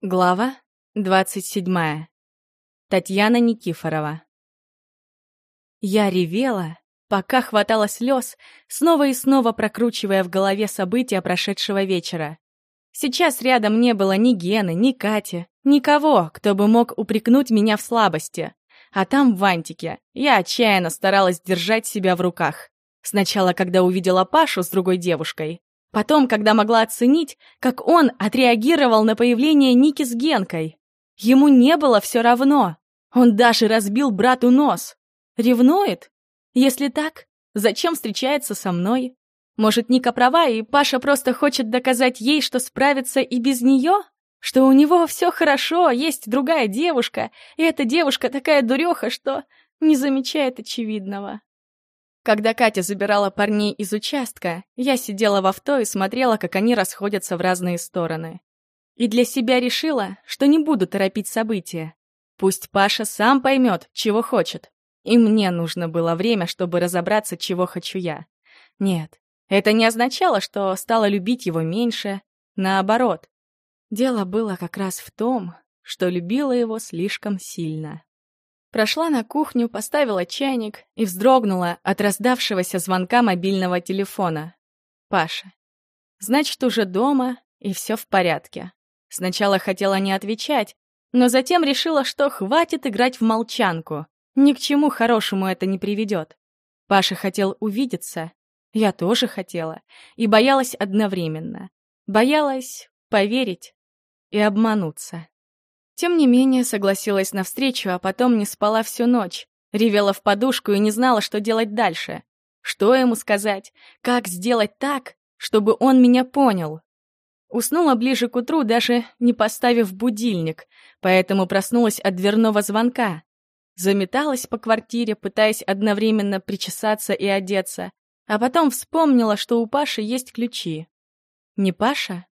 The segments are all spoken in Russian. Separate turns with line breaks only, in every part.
Глава 27. Татьяна Никифорова. Я ревела, пока хватало слез, снова и снова прокручивая в голове события прошедшего вечера. Сейчас рядом не было ни Гены, ни Кати, никого, кто бы мог упрекнуть меня в слабости. А там, в Антике, я отчаянно старалась держать себя в руках. Сначала, когда увидела Пашу с другой девушкой, Потом, когда могла оценить, как он отреагировал на появление Ники с Генкой. Ему не было все равно. Он даже разбил брату нос. Ревнует? Если так, зачем встречается со мной? Может, Ника права, и Паша просто хочет доказать ей, что справится и без нее? Что у него все хорошо, есть другая девушка, и эта девушка такая дуреха, что не замечает очевидного. Когда Катя забирала парней из участка, я сидела в авто и смотрела, как они расходятся в разные стороны. И для себя решила, что не буду торопить события. Пусть Паша сам поймет, чего хочет. И мне нужно было время, чтобы разобраться, чего хочу я. Нет, это не означало, что стала любить его меньше. Наоборот. Дело было как раз в том, что любила его слишком сильно. Прошла на кухню, поставила чайник и вздрогнула от раздавшегося звонка мобильного телефона. Паша. Значит, уже дома, и все в порядке. Сначала хотела не отвечать, но затем решила, что хватит играть в молчанку. Ни к чему хорошему это не приведет. Паша хотел увидеться, я тоже хотела, и боялась одновременно. Боялась поверить и обмануться. Тем не менее, согласилась на встречу, а потом не спала всю ночь. Ревела в подушку и не знала, что делать дальше. Что ему сказать? Как сделать так, чтобы он меня понял? Уснула ближе к утру, даже не поставив будильник, поэтому проснулась от дверного звонка. Заметалась по квартире, пытаясь одновременно причесаться и одеться, а потом вспомнила, что у Паши есть ключи. «Не Паша?»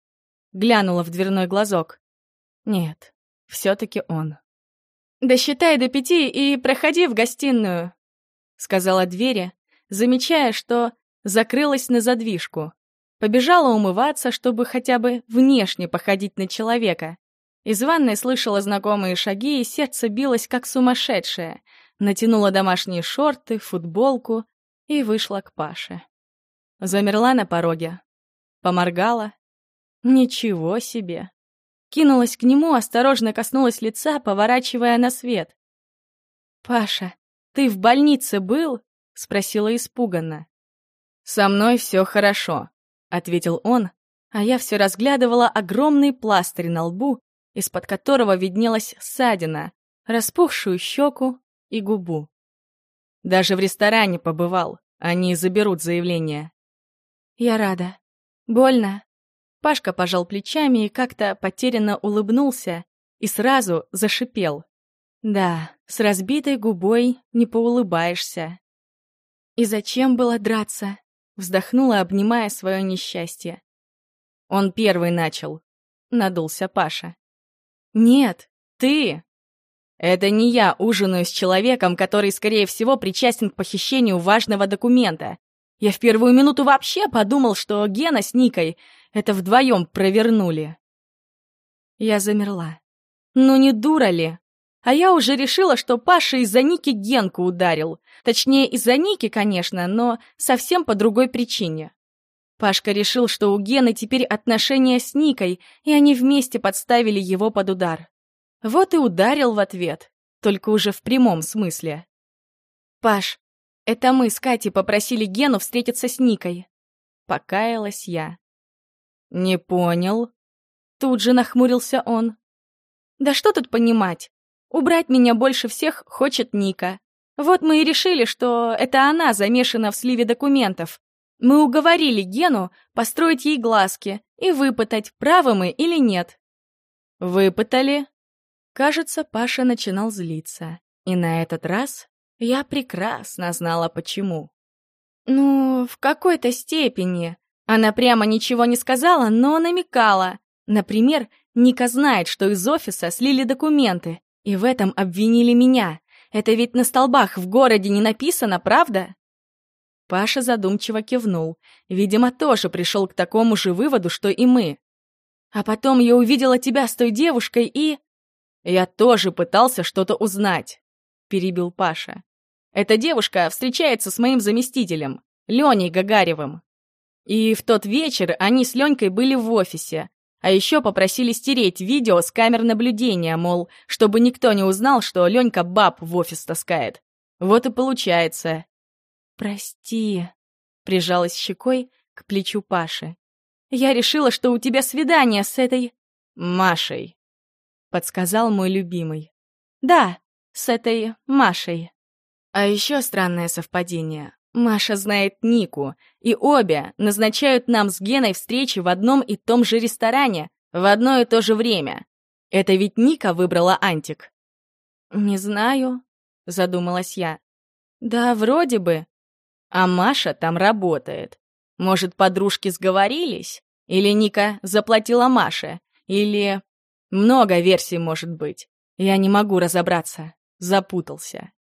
Глянула в дверной глазок. «Нет, все-таки он. «Досчитай до пяти и проходи в гостиную», — сказала двери, замечая, что закрылась на задвижку. Побежала умываться, чтобы хотя бы внешне походить на человека. Из ванной слышала знакомые шаги, и сердце билось как сумасшедшее. Натянула домашние шорты, футболку и вышла к Паше. Замерла на пороге. Поморгала. Ничего себе. Кинулась к нему, осторожно коснулась лица, поворачивая на свет. «Паша, ты в больнице был?» — спросила испуганно. «Со мной все хорошо», — ответил он, а я все разглядывала огромный пластырь на лбу, из-под которого виднелась ссадина, распухшую щеку и губу. Даже в ресторане побывал, они заберут заявление. «Я рада. Больно?» Пашка пожал плечами и как-то потерянно улыбнулся и сразу зашипел. «Да, с разбитой губой не поулыбаешься». «И зачем было драться?» — вздохнула, обнимая свое несчастье. «Он первый начал», — надулся Паша. «Нет, ты!» «Это не я ужинаю с человеком, который, скорее всего, причастен к похищению важного документа. Я в первую минуту вообще подумал, что Гена с Никой это вдвоем провернули. Я замерла. Ну не дура ли? А я уже решила, что Паша из-за Ники Генку ударил. Точнее, из-за Ники, конечно, но совсем по другой причине. Пашка решил, что у Гены теперь отношения с Никой, и они вместе подставили его под удар. Вот и ударил в ответ, только уже в прямом смысле. «Паш, это мы с Катей попросили Гену встретиться с Никой». Покаялась я. «Не понял». Тут же нахмурился он. «Да что тут понимать? Убрать меня больше всех хочет Ника. Вот мы и решили, что это она замешана в сливе документов. Мы уговорили Гену построить ей глазки и выпытать, правы мы или нет». «Выпытали?» Кажется, Паша начинал злиться. И на этот раз я прекрасно знала, почему. «Ну, в какой-то степени», она прямо ничего не сказала, но намекала. Например, Ника знает, что из офиса слили документы, и в этом обвинили меня. Это ведь на столбах в городе не написано, правда? Паша задумчиво кивнул. Видимо, тоже пришел к такому же выводу, что и мы. А потом я увидела тебя с той девушкой и... Я тоже пытался что-то узнать, перебил Паша. Эта девушка встречается с моим заместителем, Леней Гагаревым. И в тот вечер они с Ленькой были в офисе, а еще попросили стереть видео с камер наблюдения, мол, чтобы никто не узнал, что Ленька баб в офис таскает. Вот и получается. «Прости», — прижалась щекой к плечу Паши. «Я решила, что у тебя свидание с этой...» «Машей», — подсказал мой любимый. «Да, с этой Машей». А еще странное совпадение. Маша знает Нику, и обе назначают нам с Геной встречи в одном и том же ресторане в одно и то же время. Это ведь Ника выбрала Антик. «Не знаю», — задумалась я. «Да, вроде бы. А Маша там работает. Может, подружки сговорились? Или Ника заплатила Маше? Или... Много версий может быть. Я не могу разобраться. Запутался.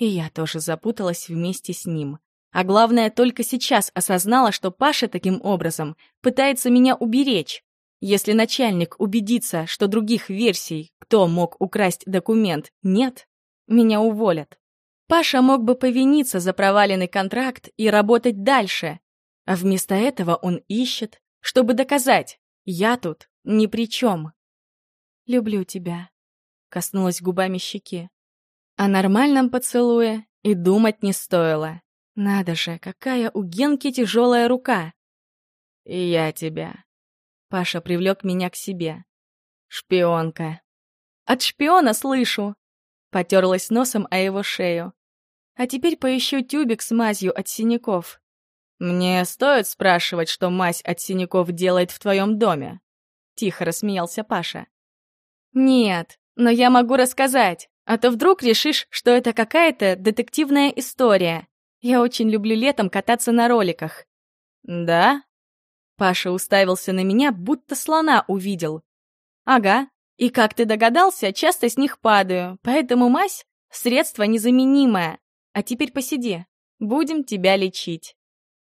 И я тоже запуталась вместе с ним. А главное, только сейчас осознала, что Паша таким образом пытается меня уберечь. Если начальник убедится, что других версий, кто мог украсть документ, нет, меня уволят. Паша мог бы повиниться за проваленный контракт и работать дальше. А вместо этого он ищет, чтобы доказать, я тут ни при чем. «Люблю тебя», — коснулась губами щеки. О нормальном поцелуе и думать не стоило. Надо же, какая у Генки тяжелая рука. И я тебя. Паша привлек меня к себе. Шпионка. От шпиона слышу. Потерлась носом о его шею. А теперь поищу тюбик с мазью от синяков. Мне стоит спрашивать, что мазь от синяков делает в твоем доме? Тихо рассмеялся Паша. Нет, но я могу рассказать. А то вдруг решишь, что это какая-то детективная история. Я очень люблю летом кататься на роликах». «Да?» Паша уставился на меня, будто слона увидел. «Ага. И как ты догадался, часто с них падаю, поэтому мазь — средство незаменимое. А теперь посиди. Будем тебя лечить».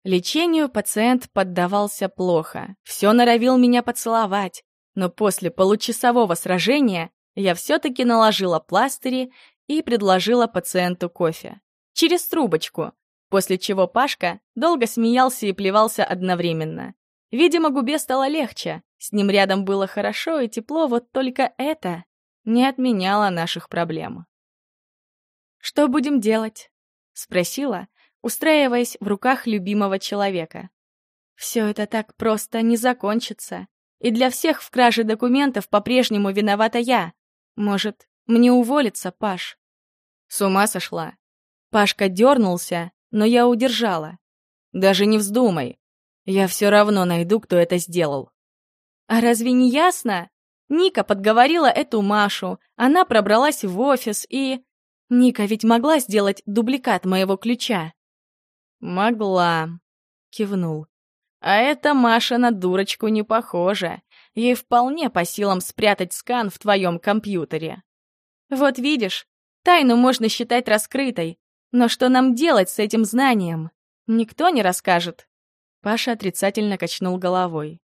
Лечению пациент поддавался плохо, все норовил меня поцеловать, но после получасового сражения я все-таки наложила пластыри и предложила пациенту кофе. Через трубочку, после чего Пашка долго смеялся и плевался одновременно. Видимо, губе стало легче, с ним рядом было хорошо и тепло, вот только это не отменяло наших проблем. «Что будем делать?» — спросила, устраиваясь в руках любимого человека. «Все это так просто не закончится, и для всех в краже документов по-прежнему виновата я, может, мне уволиться, Паш? С ума сошла. Пашка дернулся, но я удержала. Даже не вздумай. Я все равно найду, кто это сделал. А разве не ясно? Ника подговорила эту Машу, она пробралась в офис и... Ника ведь могла сделать дубликат моего ключа. «Могла», — кивнул. «А эта Маша на дурочку не похожа. Ей вполне по силам спрятать скан в твоем компьютере. Вот видишь, тайну можно считать раскрытой, но что нам делать с этим знанием? Никто не расскажет. Паша отрицательно качнул головой.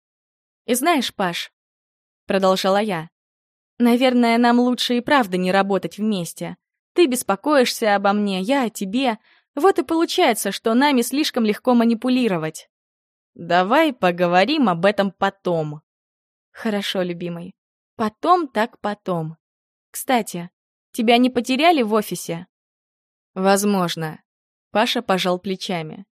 «И знаешь, Паш», — продолжала я, — «наверное, нам лучше и правда не работать вместе. Ты беспокоишься обо мне, я о тебе. Вот и получается, что нами слишком легко манипулировать». «Давай поговорим об этом потом», Хорошо, любимый. Потом так потом. Кстати, тебя не потеряли в офисе? Возможно. Паша пожал плечами.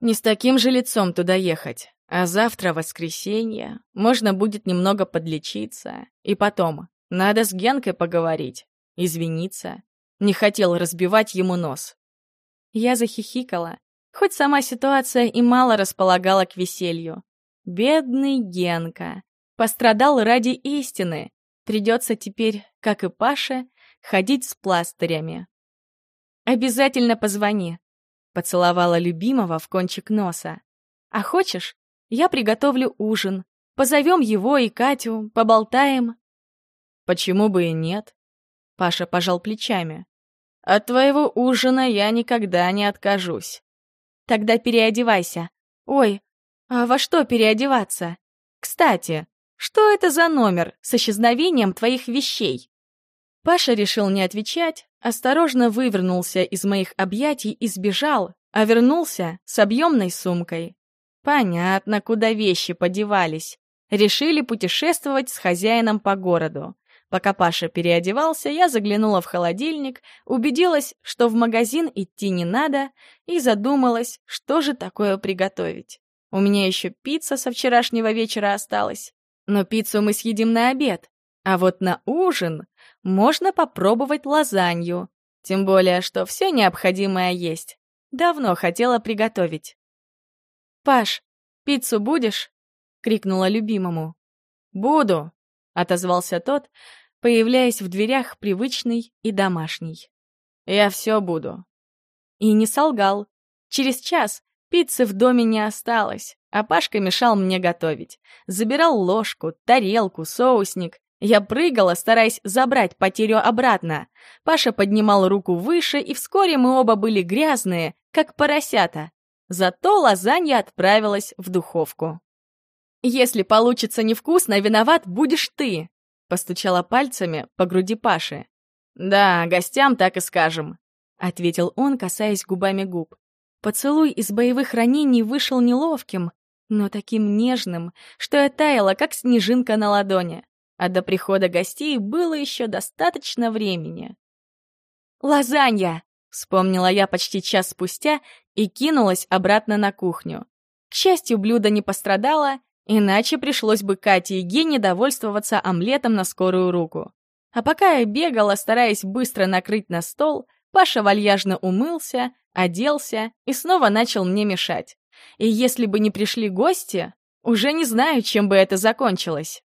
Не с таким же лицом туда ехать. А завтра воскресенье, можно будет немного подлечиться. И потом, надо с Генкой поговорить, извиниться. Не хотел разбивать ему нос. Я захихикала, хоть сама ситуация и мало располагала к веселью. Бедный Генка. Пострадал ради истины. Придется теперь, как и Паша, ходить с пластырями. «Обязательно позвони», — поцеловала любимого в кончик носа. «А хочешь, я приготовлю ужин. Позовем его и Катю, поболтаем». «Почему бы и нет?» — Паша пожал плечами. «От твоего ужина я никогда не откажусь». «Тогда переодевайся. Ой, а во что переодеваться? Кстати, Что это за номер с исчезновением твоих вещей?» Паша решил не отвечать, осторожно вывернулся из моих объятий и сбежал, а вернулся с объемной сумкой. Понятно, куда вещи подевались. Решили путешествовать с хозяином по городу. Пока Паша переодевался, я заглянула в холодильник, убедилась, что в магазин идти не надо, и задумалась, что же такое приготовить. У меня еще пицца со вчерашнего вечера осталась. Но пиццу мы съедим на обед. А вот на ужин можно попробовать лазанью. Тем более, что все необходимое есть. Давно хотела приготовить. «Паш, пиццу будешь?» — крикнула любимому. «Буду», — отозвался тот, появляясь в дверях привычный и домашний. «Я все буду». И не солгал. Через час Пиццы в доме не осталось, а Пашка мешал мне готовить. Забирал ложку, тарелку, соусник. Я прыгала, стараясь забрать потерю обратно. Паша поднимал руку выше, и вскоре мы оба были грязные, как поросята. Зато лазанья отправилась в духовку. «Если получится невкусно, виноват будешь ты», — постучала пальцами по груди Паши. «Да, гостям так и скажем», — ответил он, касаясь губами губ. Поцелуй из боевых ранений вышел неловким, но таким нежным, что я таяла, как снежинка на ладони. А до прихода гостей было еще достаточно времени. «Лазанья!» — вспомнила я почти час спустя и кинулась обратно на кухню. К счастью, блюдо не пострадало, иначе пришлось бы Кате и Гене довольствоваться омлетом на скорую руку. А пока я бегала, стараясь быстро накрыть на стол, Паша вальяжно умылся, оделся и снова начал мне мешать. И если бы не пришли гости, уже не знаю, чем бы это закончилось.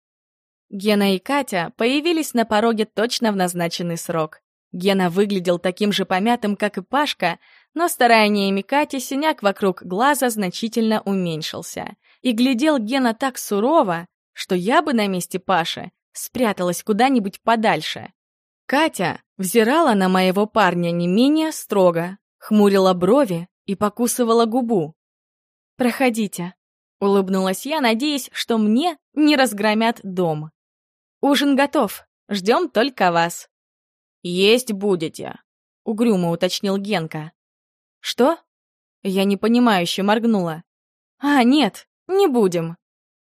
Гена и Катя появились на пороге точно в назначенный срок. Гена выглядел таким же помятым, как и Пашка, но стараниями Кати синяк вокруг глаза значительно уменьшился. И глядел Гена так сурово, что я бы на месте Паши спряталась куда-нибудь подальше. Катя взирала на моего парня не менее строго, хмурила брови и покусывала губу. «Проходите», — улыбнулась я, надеясь, что мне не разгромят дом. «Ужин готов, ждем только вас». «Есть будете», — угрюмо уточнил Генка. «Что?» Я непонимающе моргнула. «А, нет, не будем.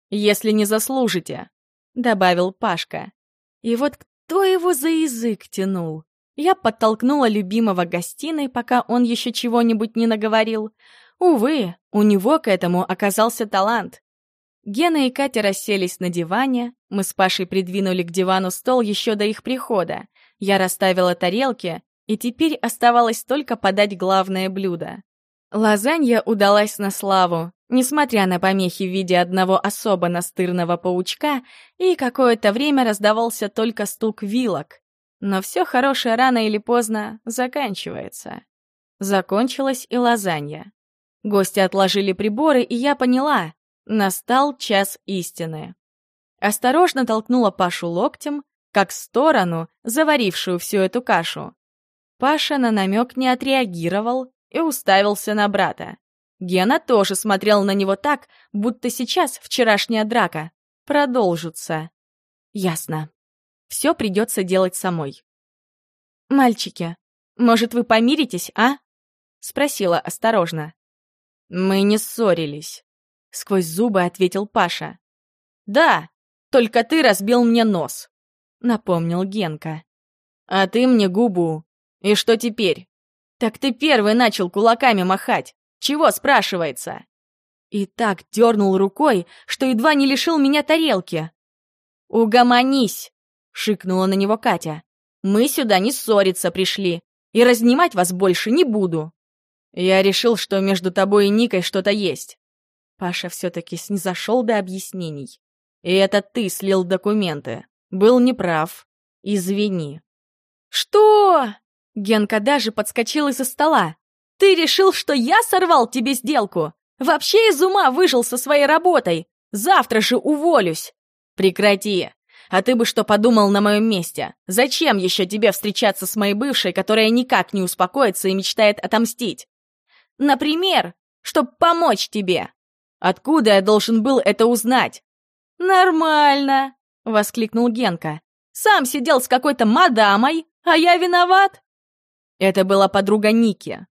Если не заслужите», — добавил Пашка. И вот кто его за язык тянул? Я подтолкнула любимого гостиной, пока он еще чего-нибудь не наговорил. Увы, у него к этому оказался талант. Гена и Катя расселись на диване, мы с Пашей придвинули к дивану стол еще до их прихода. Я расставила тарелки, и теперь оставалось только подать главное блюдо. Лазанья удалась на славу, несмотря на помехи в виде одного особо настырного паучка, и какое-то время раздавался только стук вилок. Но все хорошее рано или поздно заканчивается. Закончилась и лазанья. Гости отложили приборы, и я поняла, настал час истины. Осторожно толкнула Пашу локтем, как в сторону, заварившую всю эту кашу. Паша на намек не отреагировал и уставился на брата. Гена тоже смотрел на него так, будто сейчас вчерашняя драка продолжится. Ясно. Все придется делать самой. «Мальчики, может, вы помиритесь, а?» — спросила осторожно. «Мы не ссорились», — сквозь зубы ответил Паша. «Да, только ты разбил мне нос», — напомнил Генка. «А ты мне губу. И что теперь?» «Так ты первый начал кулаками махать. Чего, спрашивается?» И так дернул рукой, что едва не лишил меня тарелки. «Угомонись!» — шикнула на него Катя. «Мы сюда не ссориться пришли, и разнимать вас больше не буду». «Я решил, что между тобой и Никой что-то есть». Паша все-таки снизошел до объяснений. «И это ты слил документы. Был неправ. Извини». «Что?» Генка даже подскочил из-за стола. «Ты решил, что я сорвал тебе сделку? Вообще из ума выжил со своей работой. Завтра же уволюсь». «Прекрати. А ты бы что подумал на моем месте? Зачем еще тебе встречаться с моей бывшей, которая никак не успокоится и мечтает отомстить? Например, чтобы помочь тебе. Откуда я должен был это узнать? «Нормально!» — воскликнул Генка. «Сам сидел с какой-то мадамой, а я виноват!» Это была подруга Ники.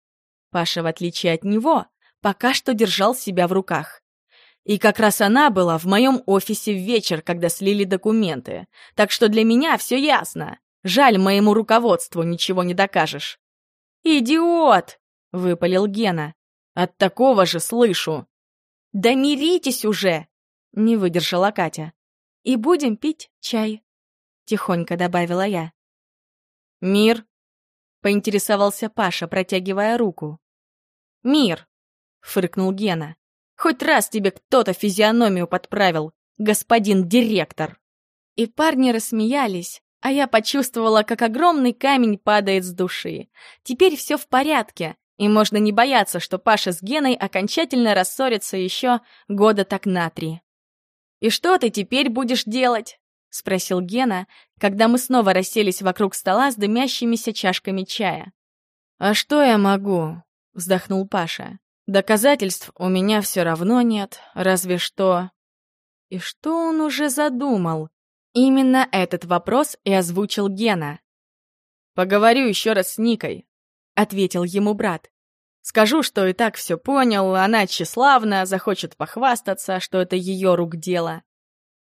Паша, в отличие от него, пока что держал себя в руках. И как раз она была в моем офисе в вечер, когда слили документы. Так что для меня все ясно. Жаль, моему руководству ничего не докажешь. «Идиот!» — выпалил Гена. «От такого же слышу!» «Да миритесь уже!» — не выдержала Катя. «И будем пить чай», — тихонько добавила я. «Мир?» — поинтересовался Паша, протягивая руку. «Мир!» — фыркнул Гена. «Хоть раз тебе кто-то физиономию подправил, господин директор!» И парни рассмеялись, а я почувствовала, как огромный камень падает с души. Теперь все в порядке, и можно не бояться, что Паша с Геной окончательно рассорятся еще года так на три. «И что ты теперь будешь делать?» — спросил Гена, когда мы снова расселись вокруг стола с дымящимися чашками чая. «А что я могу?» — вздохнул Паша. «Доказательств у меня все равно нет, разве что...» И что он уже задумал? Именно этот вопрос и озвучил Гена. «Поговорю еще раз с Никой», — ответил ему брат. «Скажу, что и так все понял, она тщеславна, захочет похвастаться, что это ее рук дело».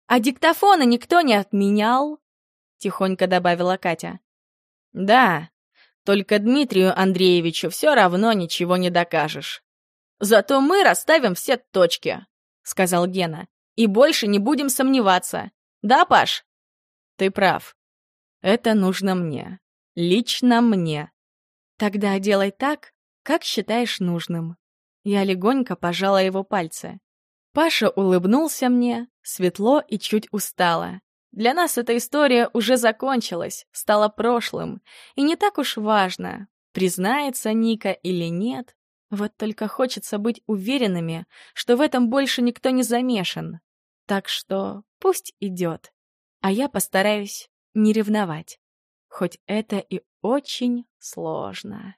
«А диктофона никто не отменял?» — тихонько добавила Катя. «Да, только Дмитрию Андреевичу все равно ничего не докажешь. Зато мы расставим все точки», — сказал Гена. «И больше не будем сомневаться. Да, Паш?» «Ты прав. Это нужно мне. Лично мне». «Тогда делай так, как считаешь нужным». Я легонько пожала его пальцы. Паша улыбнулся мне, светло и чуть устало. Для нас эта история уже закончилась, стала прошлым, и не так уж важно, признается Ника или нет. Вот только хочется быть уверенными, что в этом больше никто не замешан. Так что пусть идет, а я постараюсь не ревновать, хоть это и очень сложно.